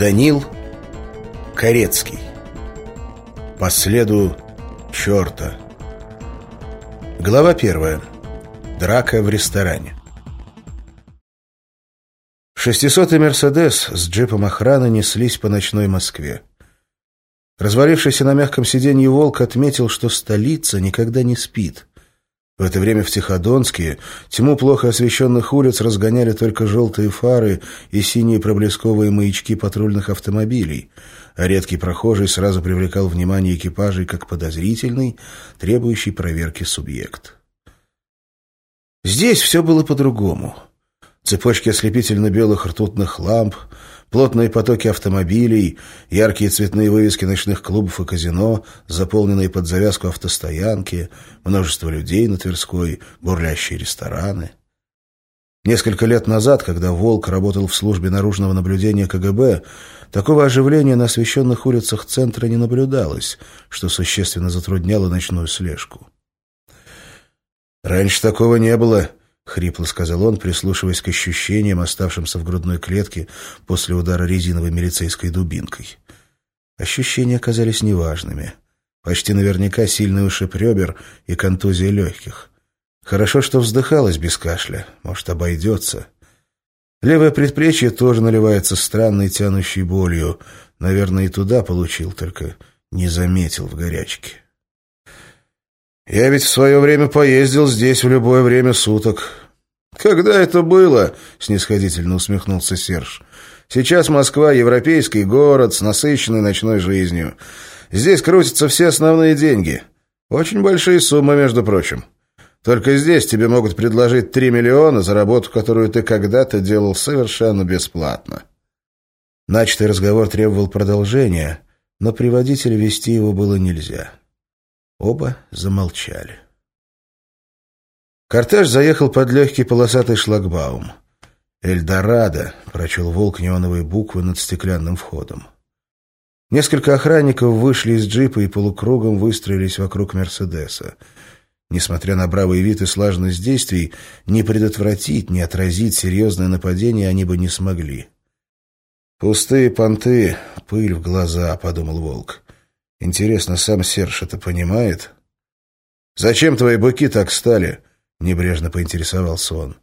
Данил Корецкий По следу черта Глава первая Драка в ресторане Шестисотый «Мерседес» с джипом охраны неслись по ночной Москве. Развалившийся на мягком сиденье волк отметил, что столица никогда не спит. В это время в Тиходонске тьму плохо освещенных улиц разгоняли только желтые фары и синие проблесковые маячки патрульных автомобилей, а редкий прохожий сразу привлекал внимание экипажей как подозрительный, требующий проверки субъект. Здесь все было по-другому. Цепочки ослепительно-белых ртутных ламп — Плотные потоки автомобилей, яркие цветные вывески ночных клубов и казино, заполненные под завязку автостоянки, множество людей на Тверской, бурлящие рестораны. Несколько лет назад, когда «Волк» работал в службе наружного наблюдения КГБ, такого оживления на освещенных улицах центра не наблюдалось, что существенно затрудняло ночную слежку. «Раньше такого не было», — хрипло сказал он, прислушиваясь к ощущениям, оставшимся в грудной клетке после удара резиновой милицейской дубинкой. Ощущения оказались неважными. Почти наверняка сильный ушиб ребер и контузия легких. Хорошо, что вздыхалось без кашля. Может, обойдется. Левое предплечье тоже наливается странной тянущей болью. Наверное, и туда получил, только не заметил в горячке. Я ведь в свое время поездил здесь в любое время суток. Когда это было? Снисходительно усмехнулся Серж. Сейчас Москва — европейский город с насыщенной ночной жизнью. Здесь крутятся все основные деньги. Очень большие суммы, между прочим. Только здесь тебе могут предложить три миллиона за работу, которую ты когда-то делал совершенно бесплатно. Начатый разговор требовал продолжения, но приводителя вести его было нельзя. Оба замолчали. Кортеж заехал под легкий полосатый шлагбаум. «Эльдорадо», — прочел волк неоновые буквы над стеклянным входом. Несколько охранников вышли из джипа и полукругом выстроились вокруг «Мерседеса». Несмотря на бравый вид и слаженность действий, ни предотвратить, ни отразить серьезное нападение они бы не смогли. «Пустые понты, пыль в глаза», — подумал волк. Интересно, сам Серж это понимает? «Зачем твои быки так стали?» — небрежно поинтересовался он.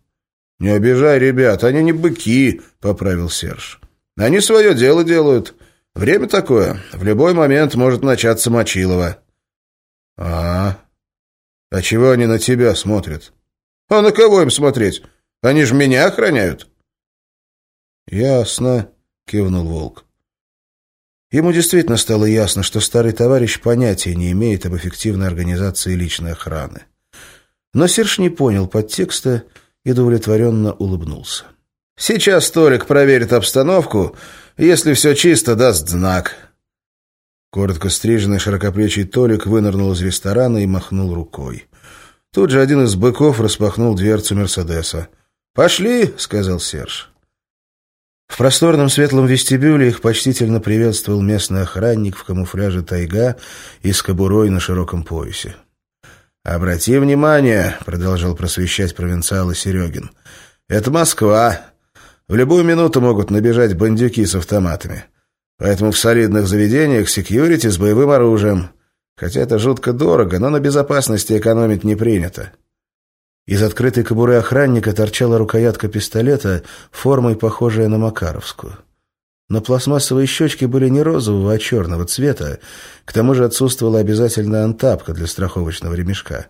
«Не обижай ребят, они не быки», — поправил Серж. «Они свое дело делают. Время такое. В любой момент может начаться Мочилово». «А, а чего они на тебя смотрят?» «А на кого им смотреть? Они же меня охраняют». «Ясно», — кивнул Волк. Ему действительно стало ясно, что старый товарищ понятия не имеет об эффективной организации личной охраны. Но Серж не понял подтекста и удовлетворенно улыбнулся. «Сейчас Толик проверит обстановку, если все чисто, даст знак». Коротко стриженный широкоплечий Толик вынырнул из ресторана и махнул рукой. Тут же один из быков распахнул дверцу Мерседеса. «Пошли», — сказал Серж. В просторном светлом вестибюле их почтительно приветствовал местный охранник в камуфляже тайга и с кобурой на широком поясе. «Обрати внимание», — продолжал просвещать провинциала Серегин, — «это Москва. В любую минуту могут набежать бандюки с автоматами. Поэтому в солидных заведениях секьюрити с боевым оружием. Хотя это жутко дорого, но на безопасности экономить не принято». Из открытой кобуры охранника торчала рукоятка пистолета, формой похожая на макаровскую. Но пластмассовые щечки были не розового, а черного цвета. К тому же отсутствовала обязательная антапка для страховочного ремешка.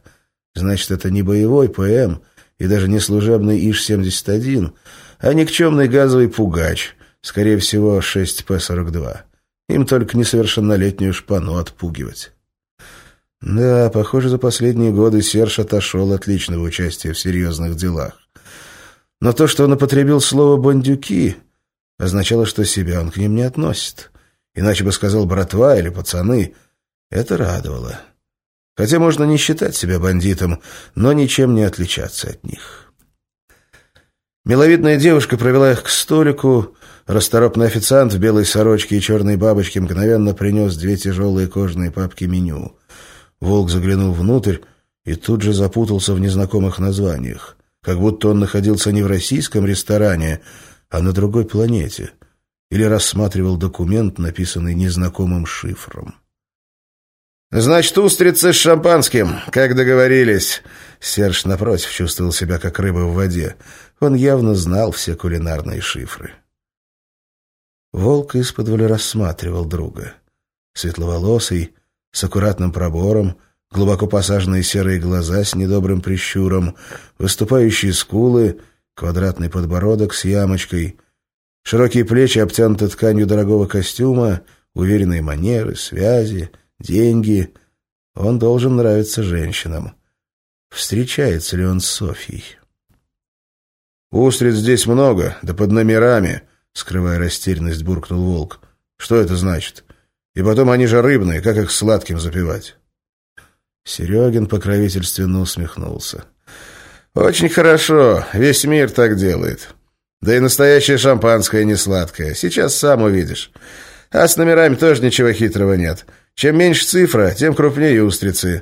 Значит, это не боевой ПМ и даже не служебный ИЖ-71, а никчемный газовый пугач, скорее всего, 6П-42. Им только несовершеннолетнюю шпану отпугивать. Да, похоже, за последние годы Серж отошел от личного участия в серьезных делах. Но то, что он употребил слово «бандюки», означало, что себя он к ним не относит. Иначе бы сказал «братва» или «пацаны». Это радовало. Хотя можно не считать себя бандитом, но ничем не отличаться от них. Миловидная девушка провела их к столику. Расторопный официант в белой сорочке и черной бабочке мгновенно принес две тяжелые кожаные папки меню — Волк заглянул внутрь и тут же запутался в незнакомых названиях, как будто он находился не в российском ресторане, а на другой планете. или рассматривал документ, написанный незнакомым шифром. «Значит, устрицы с шампанским, как договорились». Серж, напротив, чувствовал себя как рыба в воде. Он явно знал все кулинарные шифры. Волк из-под рассматривал друга. Светловолосый, с аккуратным пробором, глубоко посаженные серые глаза с недобрым прищуром, выступающие скулы, квадратный подбородок с ямочкой, широкие плечи обтянуты тканью дорогого костюма, уверенные манеры, связи — деньги. Он должен нравиться женщинам. Встречается ли он с Софьей? «Устриц здесь много, да под номерами», — скрывая растерянность, буркнул волк. «Что это значит? И потом они же рыбные, как их сладким запивать?» Серегин покровительственно усмехнулся. «Очень хорошо, весь мир так делает. Да и настоящее шампанское не сладкое. Сейчас сам увидишь. А с номерами тоже ничего хитрого нет. Чем меньше цифра, тем крупнее устрицы.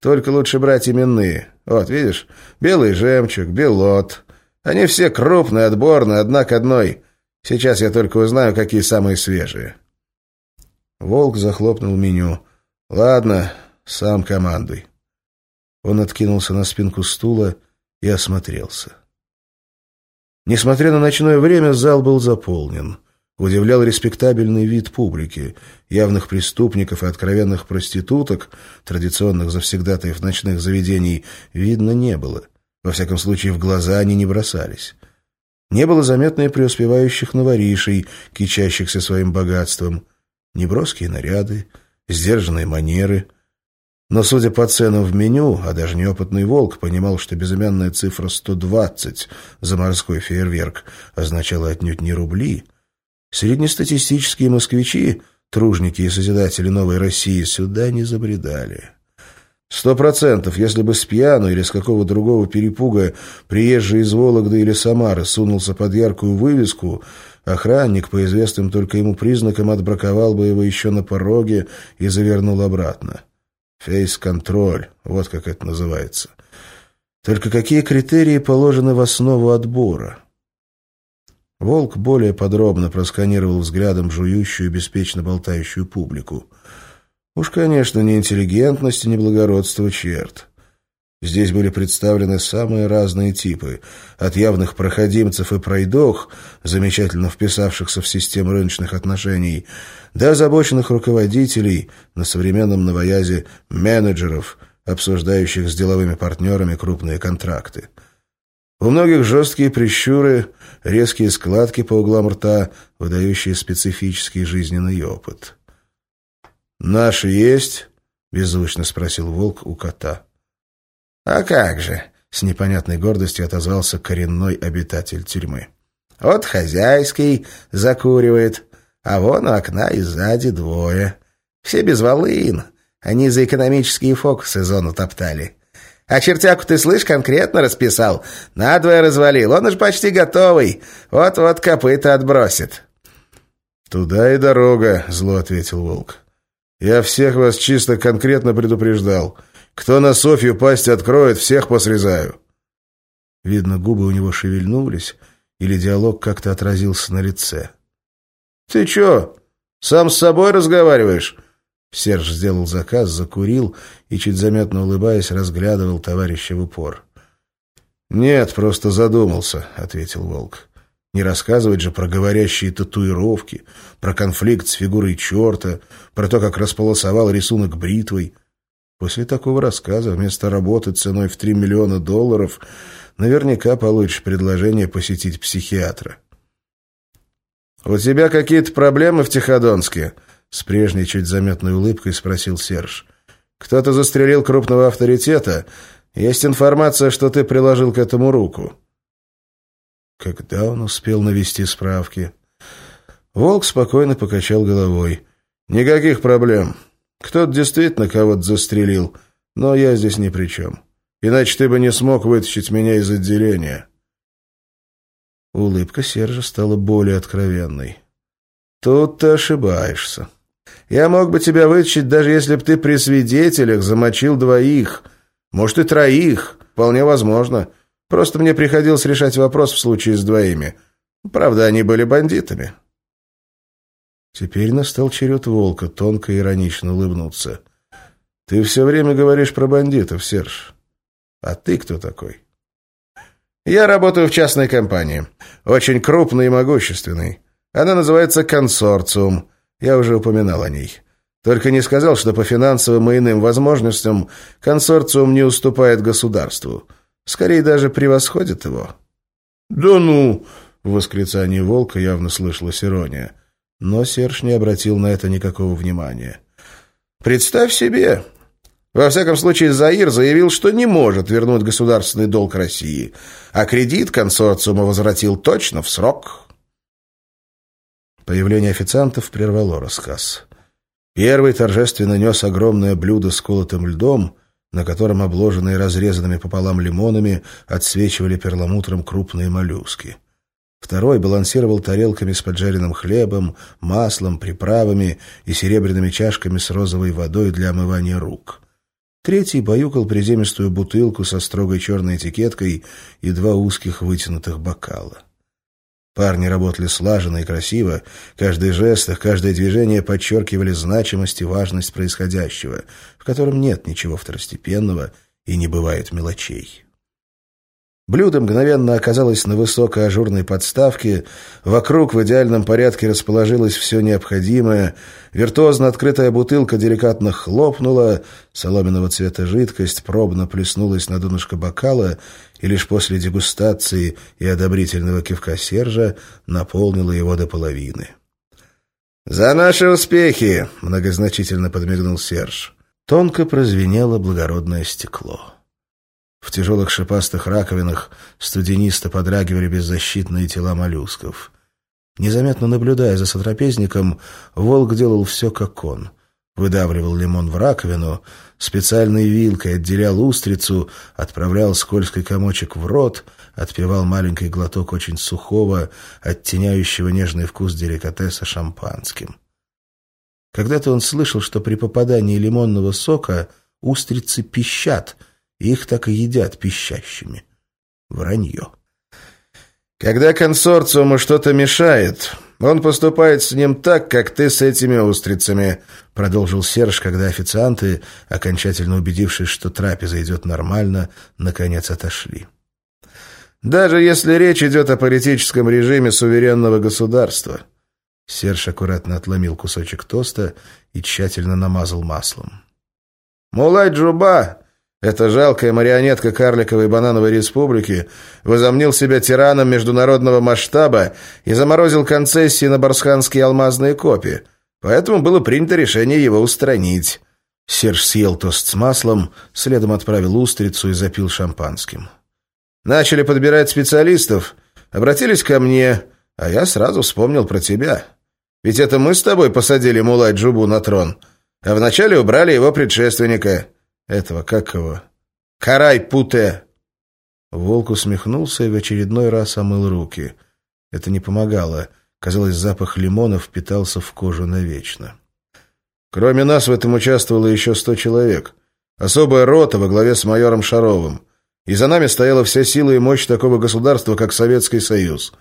Только лучше брать именные. Вот, видишь? Белый жемчуг, белот. Они все крупные, отборные, одна одной. Сейчас я только узнаю, какие самые свежие. Волк захлопнул меню. «Ладно, сам командуй». Он откинулся на спинку стула и осмотрелся. Несмотря на ночное время, зал был заполнен удивлял респектабельный вид публики, явных преступников и откровенных проституток, традиционных завсегдатаев ночных заведений, видно не было. Во всяком случае, в глаза они не бросались. Не было заметно и преуспевающих новоришей, кичащихся своим богатством, неброские наряды, сдержанные манеры. Но, судя по ценам в меню, а даже неопытный волк понимал, что безымянная цифра 120 за морской фейерверк означала отнюдь не рубли — Среднестатистические москвичи, тружники и созидатели новой России, сюда не забредали. Сто процентов, если бы с пьяну или с какого другого перепуга приезжий из Вологды или Самары сунулся под яркую вывеску, охранник, по известным только ему признакам, отбраковал бы его еще на пороге и завернул обратно. Фейс-контроль, вот как это называется. Только какие критерии положены в основу отбора? Волк более подробно просканировал взглядом жующую, беспечно болтающую публику. Уж, конечно, не интеллигентность и не благородство черт. Здесь были представлены самые разные типы, от явных проходимцев и пройдох, замечательно вписавшихся в систему рыночных отношений, до озабоченных руководителей, на современном новоязе менеджеров, обсуждающих с деловыми партнерами крупные контракты. У многих жесткие прищуры, резкие складки по углам рта, выдающие специфический жизненный опыт. «Наши есть?» — беззвучно спросил волк у кота. «А как же?» — с непонятной гордостью отозвался коренной обитатель тюрьмы. «Вот хозяйский закуривает, а вон у окна и сзади двое. Все без волын. Они за экономические фокусы зону топтали. А чертяку ты, слышь, конкретно расписал. Надвое развалил, он уж почти готовый. Вот-вот копыта отбросит». «Туда и дорога», — зло ответил Волк. «Я всех вас чисто конкретно предупреждал. Кто на Софью пасть откроет, всех посрезаю». Видно, губы у него шевельнулись, или диалог как-то отразился на лице. «Ты чё, сам с собой разговариваешь?» Серж сделал заказ, закурил и, чуть заметно улыбаясь, разглядывал товарища в упор. «Нет, просто задумался», — ответил Волк. «Не рассказывать же про говорящие татуировки, про конфликт с фигурой черта, про то, как располосовал рисунок бритвой. После такого рассказа вместо работы ценой в три миллиона долларов наверняка получишь предложение посетить психиатра». «У тебя какие-то проблемы в Тиходонске?» С прежней чуть заметной улыбкой спросил Серж. «Кто-то застрелил крупного авторитета. Есть информация, что ты приложил к этому руку». Когда он успел навести справки? Волк спокойно покачал головой. «Никаких проблем. Кто-то действительно кого-то застрелил, но я здесь ни при чем. Иначе ты бы не смог вытащить меня из отделения». Улыбка Сержа стала более откровенной. «Тут ты ошибаешься. Я мог бы тебя вытащить, даже если бы ты при свидетелях замочил двоих. Может, и троих. Вполне возможно. Просто мне приходилось решать вопрос в случае с двоими. Правда, они были бандитами. Теперь настал черед волка, тонко и иронично улыбнуться. «Ты все время говоришь про бандитов, Серж. А ты кто такой?» «Я работаю в частной компании. Очень крупной и могущественной. Она называется «Консорциум». Я уже упоминал о ней. Только не сказал, что по финансовым и иным возможностям консорциум не уступает государству. Скорее даже превосходит его». «Да ну!» — в восклицании волка явно слышалась ирония. Но Серж не обратил на это никакого внимания. «Представь себе! Во всяком случае, Заир заявил, что не может вернуть государственный долг России, а кредит консорциума возвратил точно в срок». Появление официантов прервало рассказ. Первый торжественно нес огромное блюдо с колотым льдом, на котором, обложенные разрезанными пополам лимонами, отсвечивали перламутром крупные моллюски. Второй балансировал тарелками с поджаренным хлебом, маслом, приправами и серебряными чашками с розовой водой для омывания рук. Третий баюкал приземистую бутылку со строгой черной этикеткой и два узких вытянутых бокала. Парни работали слаженно и красиво, каждый жест, каждое движение подчеркивали значимость и важность происходящего, в котором нет ничего второстепенного и не бывает мелочей. Блюдо мгновенно оказалось на высокой ажурной подставке, вокруг в идеальном порядке расположилось все необходимое, виртуозно открытая бутылка деликатно хлопнула, соломенного цвета жидкость пробно плеснулась на донышко бокала и лишь после дегустации и одобрительного кивка Сержа наполнила его до половины. «За наши успехи!» — многозначительно подмигнул Серж. Тонко прозвенело благородное стекло. В тяжелых шипастых раковинах студенисто подрагивали беззащитные тела моллюсков. Незаметно наблюдая за сотрапезником, волк делал все, как он. Выдавливал лимон в раковину, специальной вилкой отделял устрицу, отправлял скользкий комочек в рот, отпивал маленький глоток очень сухого, оттеняющего нежный вкус деликатеса шампанским. Когда-то он слышал, что при попадании лимонного сока устрицы пищат — их так и едят пищащими. Вранье. Когда консорциуму что-то мешает, он поступает с ним так, как ты с этими устрицами, продолжил Серж, когда официанты, окончательно убедившись, что трапеза идет нормально, наконец отошли. Даже если речь идет о политическом режиме суверенного государства. Серж аккуратно отломил кусочек тоста и тщательно намазал маслом. Мулай Джуба эта жалкая марионетка карликовой банановой республики возомнил себя тираном международного масштаба и заморозил концессии на барсханские алмазные копии. Поэтому было принято решение его устранить. Серж съел тост с маслом, следом отправил устрицу и запил шампанским. «Начали подбирать специалистов, обратились ко мне, а я сразу вспомнил про тебя. Ведь это мы с тобой посадили Мулай Джубу на трон, а вначале убрали его предшественника». Этого, как его? Карай-путе!» Волк усмехнулся и в очередной раз омыл руки. Это не помогало. Казалось, запах лимона впитался в кожу навечно. «Кроме нас в этом участвовало еще сто человек. Особая рота во главе с майором Шаровым. И за нами стояла вся сила и мощь такого государства, как Советский Союз.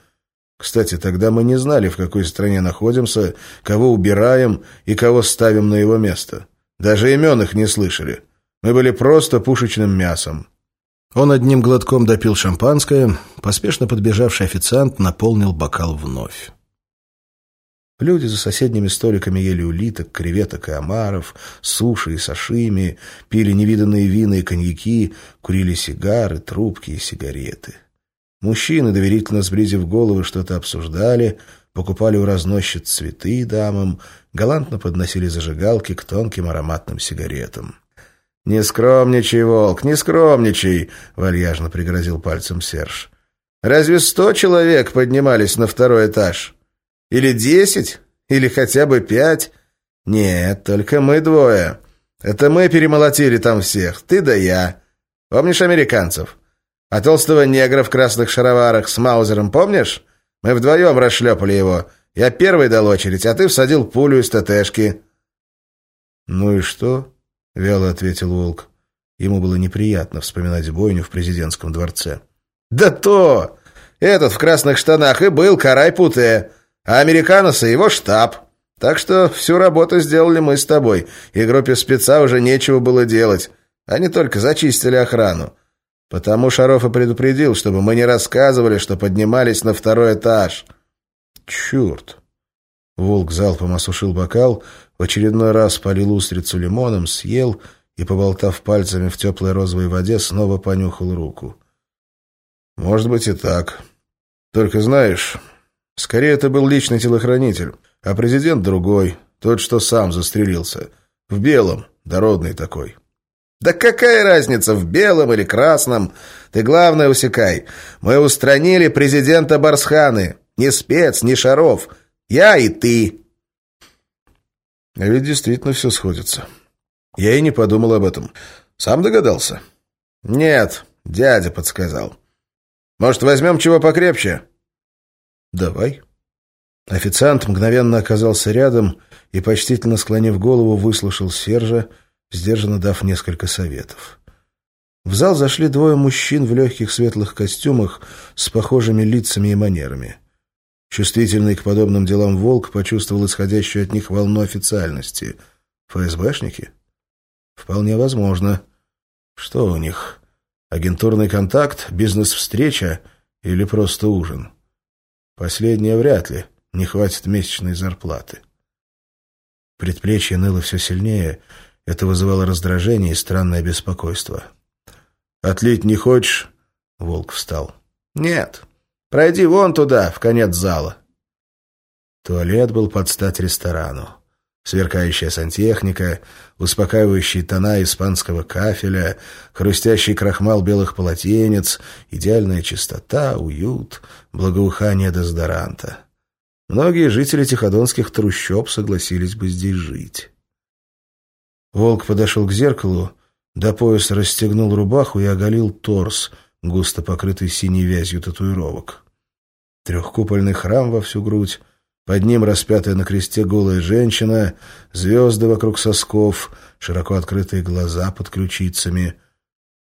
Кстати, тогда мы не знали, в какой стране находимся, кого убираем и кого ставим на его место. Даже имен их не слышали». Мы были просто пушечным мясом. Он одним глотком допил шампанское, поспешно подбежавший официант наполнил бокал вновь. Люди за соседними столиками ели улиток, креветок и омаров, суши и сашими, пили невиданные вина и коньяки, курили сигары, трубки и сигареты. Мужчины, доверительно сблизив головы, что-то обсуждали, покупали у разносчиц цветы дамам, галантно подносили зажигалки к тонким ароматным сигаретам. «Не скромничай, волк, не скромничай!» — вальяжно пригрозил пальцем Серж. «Разве сто человек поднимались на второй этаж? Или десять? Или хотя бы пять? Нет, только мы двое. Это мы перемолотили там всех, ты да я. Помнишь американцев? А толстого негра в красных шароварах с Маузером помнишь? Мы вдвоем расшлепали его. Я первый дал очередь, а ты всадил пулю из ТТшки». «Ну и что?» — вяло ответил Волк. Ему было неприятно вспоминать бойню в президентском дворце. «Да то! Этот в красных штанах и был Карай Путе, а американосы его штаб. Так что всю работу сделали мы с тобой, и группе спеца уже нечего было делать. Они только зачистили охрану. Потому Шаров и предупредил, чтобы мы не рассказывали, что поднимались на второй этаж. Черт! Волк залпом осушил бокал, в очередной раз полил устрицу лимоном, съел и, поболтав пальцами в теплой розовой воде, снова понюхал руку. «Может быть и так. Только знаешь, скорее это был личный телохранитель, а президент другой, тот, что сам застрелился. В белом, дородный такой». «Да какая разница, в белом или красном? Ты главное усекай. Мы устранили президента Барсханы. Ни спец, ни Шаров. Я и ты». А ведь действительно все сходится. Я и не подумал об этом. Сам догадался? Нет, дядя подсказал. Может, возьмем чего покрепче? Давай. Официант мгновенно оказался рядом и, почтительно склонив голову, выслушал Сержа, сдержанно дав несколько советов. В зал зашли двое мужчин в легких светлых костюмах с похожими лицами и манерами. Чувствительный к подобным делам волк почувствовал исходящую от них волну официальности. ФСБшники? Вполне возможно. Что у них? Агентурный контакт, бизнес-встреча или просто ужин? Последнее вряд ли. Не хватит месячной зарплаты. Предплечье ныло все сильнее. Это вызывало раздражение и странное беспокойство. «Отлить не хочешь?» Волк встал. «Нет. Пройди вон туда, в конец зала». Туалет был под стать ресторану. Сверкающая сантехника, успокаивающие тона испанского кафеля, хрустящий крахмал белых полотенец, идеальная чистота, уют, благоухание дезодоранта. Многие жители тиходонских трущоб согласились бы здесь жить. Волк подошел к зеркалу, до пояса расстегнул рубаху и оголил торс, густо покрытый синей вязью татуировок. Трехкупольный храм во всю грудь, под ним распятая на кресте голая женщина, звезды вокруг сосков, широко открытые глаза под ключицами.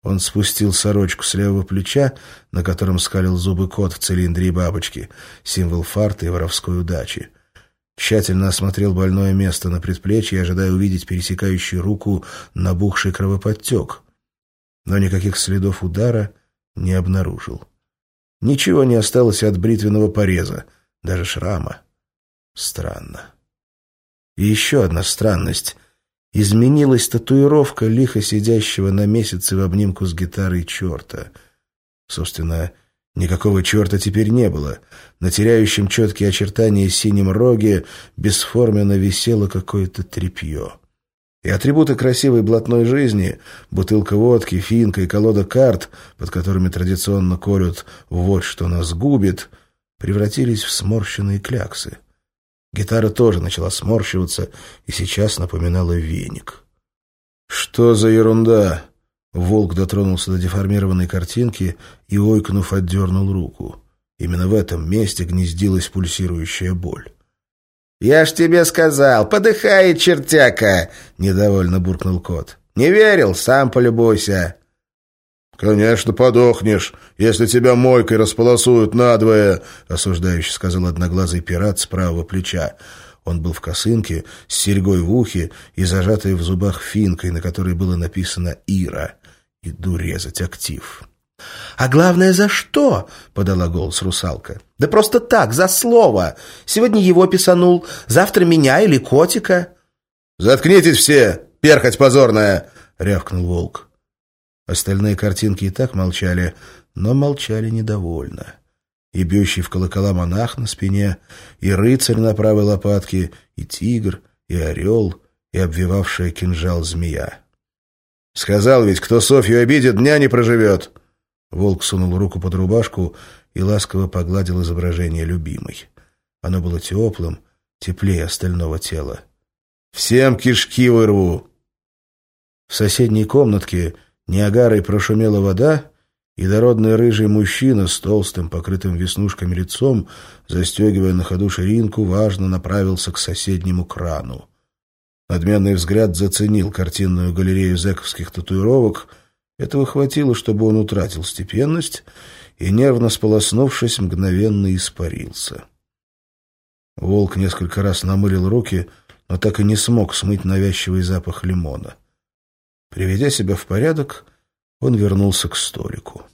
Он спустил сорочку с левого плеча, на котором скалил зубы кот в цилиндре и бабочки, символ фарта и воровской удачи. Тщательно осмотрел больное место на предплечье, ожидая увидеть пересекающую руку набухший кровоподтек. Но никаких следов удара не обнаружил. Ничего не осталось от бритвенного пореза, даже шрама. Странно. И еще одна странность. Изменилась татуировка лихо сидящего на месяце в обнимку с гитарой черта. Собственно, никакого черта теперь не было. На теряющем четкие очертания синем роге бесформенно висело какое-то тряпье. И атрибуты красивой блатной жизни — бутылка водки, финка и колода карт, под которыми традиционно колют «вот что нас губит», превратились в сморщенные кляксы. Гитара тоже начала сморщиваться и сейчас напоминала веник. «Что за ерунда?» Волк дотронулся до деформированной картинки и, ойкнув, отдернул руку. Именно в этом месте гнездилась пульсирующая боль. «Я ж тебе сказал, подыхай, чертяка!» — недовольно буркнул кот. «Не верил? Сам полюбуйся!» «Конечно, подохнешь, если тебя мойкой располосуют надвое», — осуждающе сказал одноглазый пират с правого плеча. Он был в косынке, с серьгой в ухе и зажатой в зубах финкой, на которой было написано «Ира». «Иду резать актив». «А главное, за что?» — подала голос русалка. «Да просто так, за слово. Сегодня его писанул, завтра меня или котика». «Заткнитесь все, перхоть позорная!» — рявкнул волк. Остальные картинки и так молчали, но молчали недовольно. И бьющий в колокола монах на спине, и рыцарь на правой лопатке, и тигр, и орел, и обвивавшая кинжал змея. «Сказал ведь, кто Софью обидит, дня не проживет!» Волк сунул руку под рубашку и ласково погладил изображение любимой. Оно было теплым, теплее остального тела. «Всем кишки вырву!» В соседней комнатке Ниагарой прошумела вода, и дородный рыжий мужчина с толстым, покрытым веснушками лицом, застегивая на ходу ширинку, важно направился к соседнему крану. Надменный взгляд заценил картинную галерею зэковских татуировок. Этого хватило, чтобы он утратил степенность и, нервно сполоснувшись, мгновенно испарился. Волк несколько раз намылил руки, но так и не смог смыть навязчивый запах лимона. Приведя себя в порядок, он вернулся к столику.